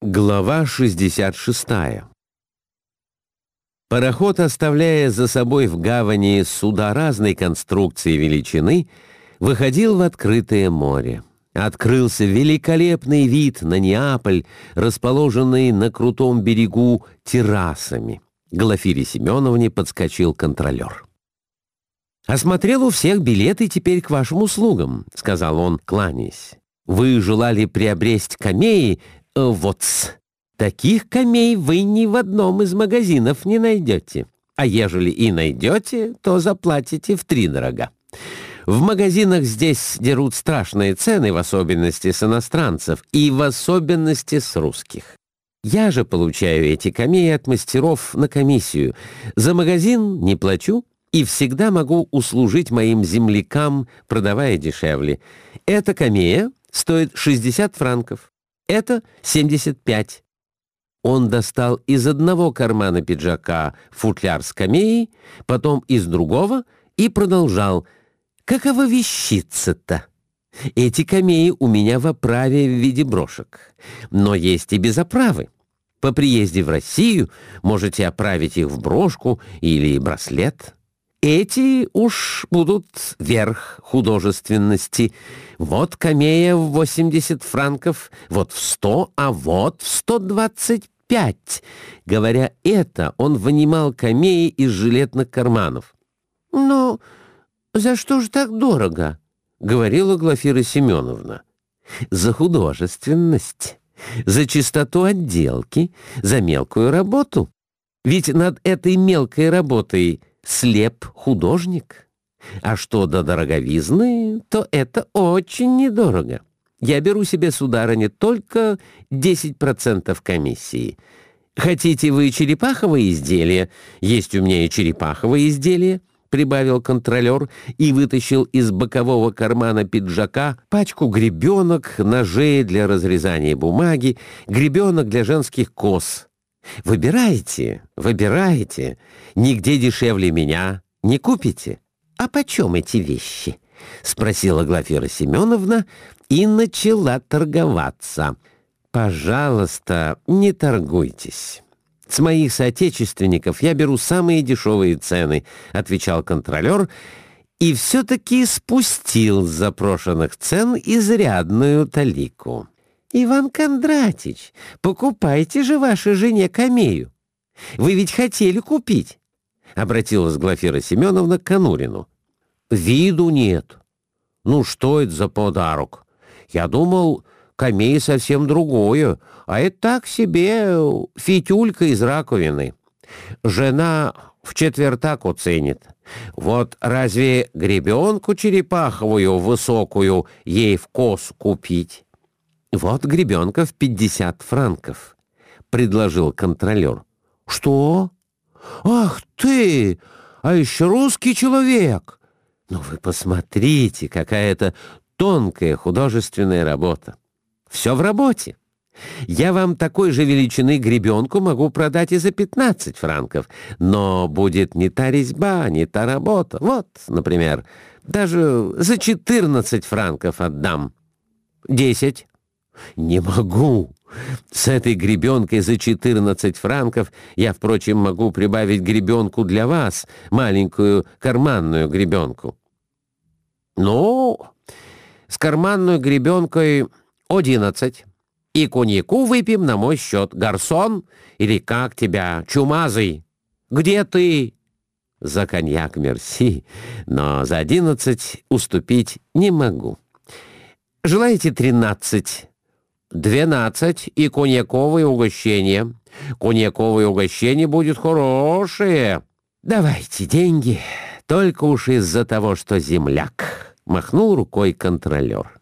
Глава 66 Пароход, оставляя за собой в гавани суда разной конструкции величины, выходил в открытое море. Открылся великолепный вид на Неаполь, расположенный на крутом берегу террасами. Глафире Семеновне подскочил контролер. «Осмотрел у всех билеты теперь к вашим услугам», — сказал он, кланяясь. «Вы желали приобрести камеи, вот -с. Таких камей вы ни в одном из магазинов не найдете. А ежели и найдете, то заплатите втридорога. В магазинах здесь дерут страшные цены, в особенности с иностранцев, и в особенности с русских. Я же получаю эти камеи от мастеров на комиссию. За магазин не плачу и всегда могу услужить моим землякам, продавая дешевле. Эта камея стоит 60 франков. Это 75. Он достал из одного кармана пиджака футляр с камеей, потом из другого и продолжал. «Какова вещица-то? Эти камеи у меня в оправе в виде брошек, но есть и без оправы. По приезде в Россию можете оправить их в брошку или браслет». Эти уж будут верх художественности. Вот камея в 80 франков, вот в 100, а вот в 125. Говоря это, он вынимал камеи из жилетных карманов. «Но за что же так дорого?» — говорила Глафира Семеновна. «За художественность, за чистоту отделки, за мелкую работу. Ведь над этой мелкой работой слеп художник. А что до дороговизны, то это очень недорого. Я беру себе, сударыня, только 10% комиссии. Хотите вы черепаховые изделия? Есть у меня и черепаховые изделия, прибавил контролер и вытащил из бокового кармана пиджака пачку гребенок, ножей для разрезания бумаги, гребенок для женских кос — Выбирайте, выбирайте. Нигде дешевле меня не купите. А почем эти вещи? Спросила Глафира Семеновна и начала торговаться. Пожалуйста, не торгуйтесь. С моих соотечественников я беру самые дешевые цены, отвечал контролер, и все-таки спустил с запрошенных цен изрядную талику. «Иван Кондратич, покупайте же вашей жене камею. Вы ведь хотели купить?» — обратилась Глафира Семеновна к Конурину. «Виду нет. Ну что это за подарок? Я думал, камей совсем другое, а это так себе фитюлька из раковины. Жена в четвертак оценит. Вот разве гребенку черепаховую высокую ей в кос купить?» «Вот гребенка в пятьдесят франков», — предложил контролер. «Что? Ах ты! А еще русский человек! Ну вы посмотрите, какая это тонкая художественная работа. Все в работе. Я вам такой же величины гребенку могу продать и за 15 франков, но будет не та резьба, не та работа. Вот, например, даже за 14 франков отдам. Десять. «Не могу. С этой гребенкой за 14 франков я, впрочем, могу прибавить гребенку для вас, маленькую карманную гребенку». «Ну, с карманной гребенкой одиннадцать. И коньяку выпьем на мой счет. Гарсон, или как тебя, чумазый? Где ты?» «За коньяк мерси, но за одиннадцать уступить не могу». «Желаете тринадцать?» «Двенадцать и коньяковое угощение. Коньяковое угощение будет хорошее. Давайте деньги, только уж из-за того, что земляк», — махнул рукой контролер.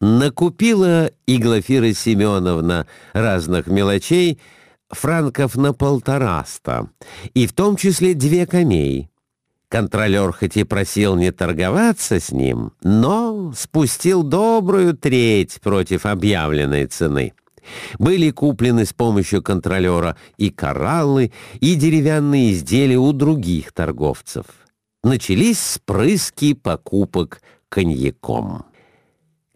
Накупила и Глафира Семеновна разных мелочей франков на полтораста, и в том числе две камеи. Контролер хоть и просил не торговаться с ним, но спустил добрую треть против объявленной цены. Были куплены с помощью контролера и кораллы, и деревянные изделия у других торговцев. Начались спрыски покупок коньяком.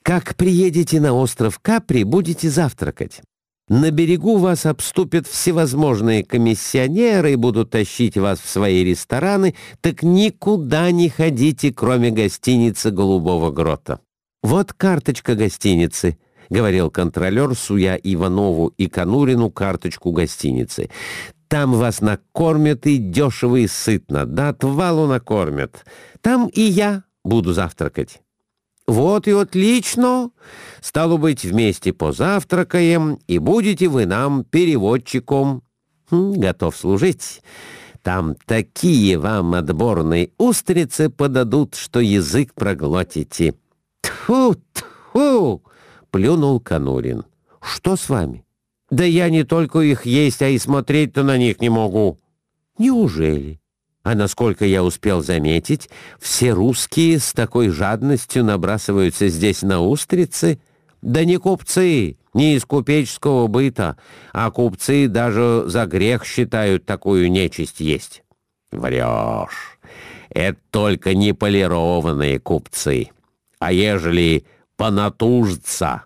Как приедете на остров Капри, будете завтракать. На берегу вас обступят всевозможные комиссионеры и будут тащить вас в свои рестораны, так никуда не ходите, кроме гостиницы «Голубого грота». Вот карточка гостиницы —— говорил контролер, суя Иванову и Конурину карточку гостиницы. «Там вас накормят и дешево и сытно, да отвалу накормят. Там и я буду завтракать». «Вот и отлично! Стало быть, вместе позавтракаем, и будете вы нам переводчиком. Хм, готов служить. Там такие вам отборные устрицы подадут, что язык проглотите. Тьфу, тьфу!» плюнул Конурин. «Что с вами?» «Да я не только их есть, а и смотреть-то на них не могу». «Неужели?» А насколько я успел заметить, все русские с такой жадностью набрасываются здесь на устрицы. Да не купцы, не из купеческого быта, а купцы даже за грех считают такую нечисть есть. Врешь. Это только неполированные купцы. А ежели понатужиться,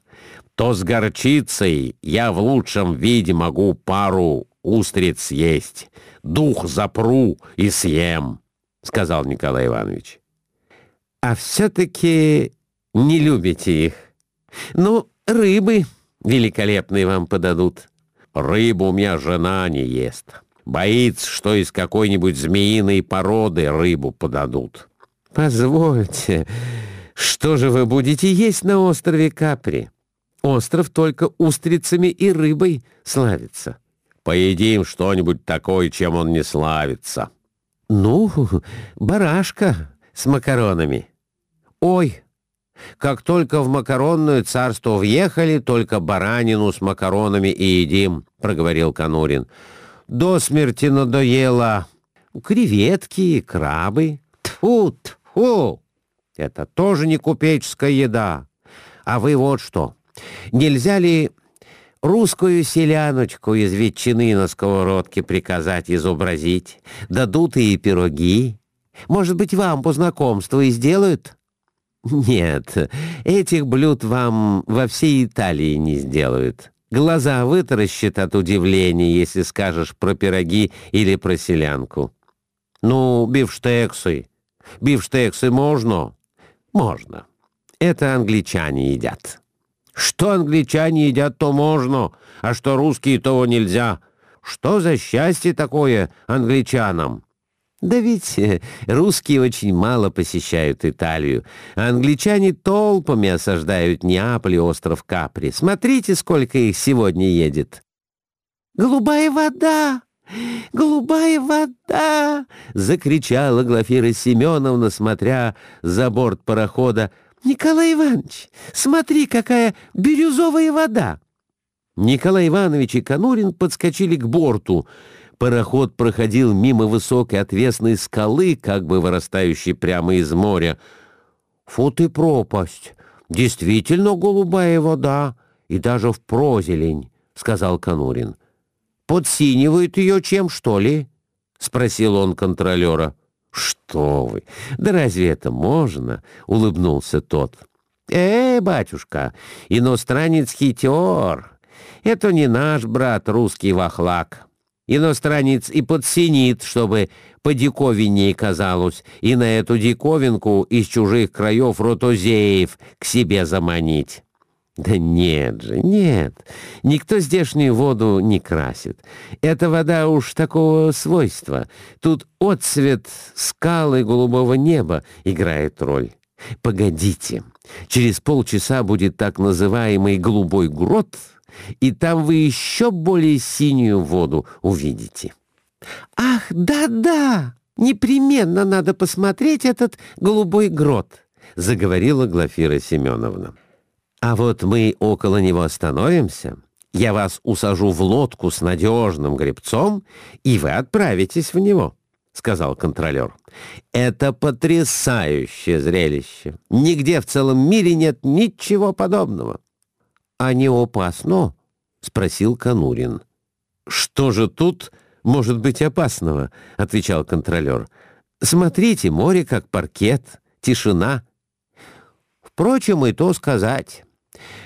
то с горчицей я в лучшем виде могу пару устриц съесть. Дух запру и съем, — сказал Николай Иванович. А все-таки не любите их. Ну, рыбы великолепные вам подадут. Рыбу у меня жена не ест. Боится, что из какой-нибудь змеиной породы рыбу подадут. Позвольте, что же вы будете есть на острове Капри? Остров только устрицами и рыбой славится. Поедим что-нибудь такое, чем он не славится. Ну, барашка с макаронами. Ой, как только в макаронное царство въехали, только баранину с макаронами и едим, проговорил Конурин. До смерти надоело. Креветки, крабы. Тьфу, тьфу! Это тоже не купеческая еда. А вы вот что. Нельзя ли русскую селяночку из ветчины на сковородке приказать изобразить? Дадут и пироги. Может быть, вам по знакомству и сделают? Нет, этих блюд вам во всей Италии не сделают. Глаза вытаращат от удивления, если скажешь про пироги или про селянку. Ну, бифштексы. Бифштексы можно? Можно. Это англичане едят. Что англичане едят, то можно, а что русские, того нельзя. Что за счастье такое англичанам? Да ведь э, русские очень мало посещают Италию, а англичане толпами осаждают Неаполь и остров Капри. Смотрите, сколько их сегодня едет. «Голубая вода! «Голубая вода!» — закричала Глафира Семеновна, смотря за борт парохода. «Николай Иванович, смотри, какая бирюзовая вода!» Николай Иванович и Конурин подскочили к борту. Пароход проходил мимо высокой отвесной скалы, как бы вырастающей прямо из моря. «Фу ты пропасть! Действительно голубая вода, и даже в прозелень!» — сказал Конурин подсинивают ее чем, что ли?» — спросил он контролера. «Что вы! Да разве это можно?» — улыбнулся тот. «Э, батюшка, иностранец хитер. Это не наш брат русский вахлак. Иностранец и подсинит, чтобы по диковине казалось, и на эту диковинку из чужих краев ротозеев к себе заманить». Да нет же, нет. Никто здешнюю воду не красит. Эта вода уж такого свойства. Тут отцвет скалы голубого неба играет роль. Погодите, через полчаса будет так называемый голубой грот, и там вы еще более синюю воду увидите. Ах, да-да, непременно надо посмотреть этот голубой грот, заговорила Глафира Семеновна. А вот мы около него остановимся, я вас усажу в лодку с надежным гребцом, и вы отправитесь в него», — сказал контролер. «Это потрясающее зрелище. Нигде в целом мире нет ничего подобного». «А не опасно?» — спросил Конурин. «Что же тут может быть опасного?» — отвечал контролер. «Смотрите, море как паркет, тишина». «Впрочем, и то сказать».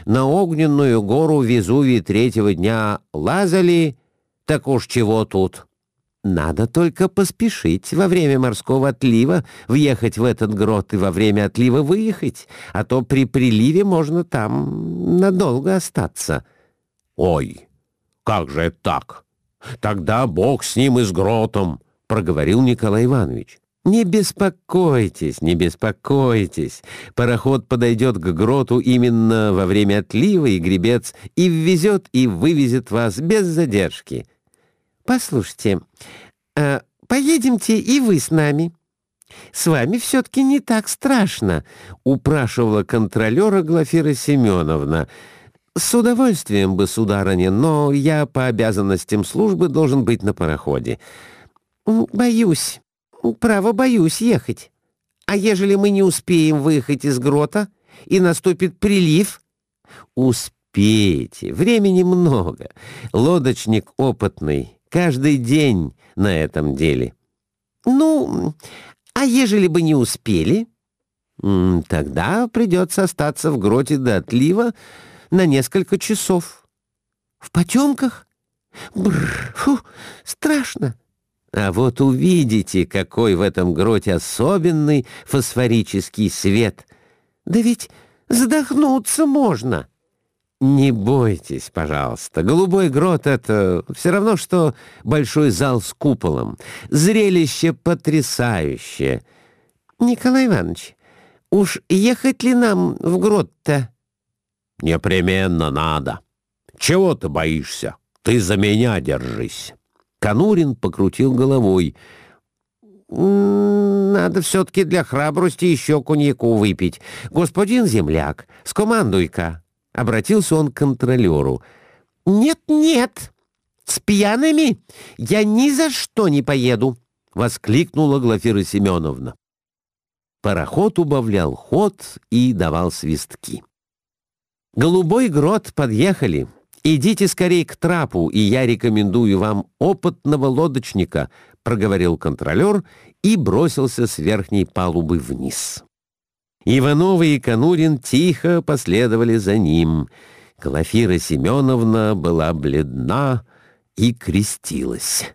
На огненную гору Везувий третьего дня лазали, так уж чего тут. Надо только поспешить во время морского отлива въехать в этот грот и во время отлива выехать, а то при приливе можно там надолго остаться. Ой, как же это так? Тогда бог с ним и с гротом, проговорил Николай Иванович. «Не беспокойтесь, не беспокойтесь. Пароход подойдет к гроту именно во время отлива, и гребец и ввезет, и вывезет вас без задержки. Послушайте, э, поедемте и вы с нами. С вами все-таки не так страшно», — упрашивала контролера Глафира Семеновна. «С удовольствием бы, сударыня, но я по обязанностям службы должен быть на пароходе». «Боюсь». «Право, боюсь ехать. А ежели мы не успеем выехать из грота и наступит прилив?» «Успеете. Времени много. Лодочник опытный. Каждый день на этом деле». «Ну, а ежели бы не успели?» «Тогда придется остаться в гроте до отлива на несколько часов». «В потемках? Бррр, фу, страшно». А вот увидите, какой в этом гроте особенный фосфорический свет. Да ведь задохнуться можно. Не бойтесь, пожалуйста. Голубой грот — это все равно, что большой зал с куполом. Зрелище потрясающее. Николай Иванович, уж ехать ли нам в грот-то? Непременно надо. Чего ты боишься? Ты за меня держись. Конурин покрутил головой. «Надо все-таки для храбрости еще коньяку выпить. Господин земляк, скомандуй-ка!» Обратился он к контролеру. «Нет-нет, с пьяными я ни за что не поеду!» — воскликнула Глафира Семеновна. Пароход убавлял ход и давал свистки. «Голубой грот подъехали!» «Идите скорее к трапу, и я рекомендую вам опытного лодочника», — проговорил контролер и бросился с верхней палубы вниз. Иванова и Конурин тихо последовали за ним. Глафира Семеновна была бледна и крестилась.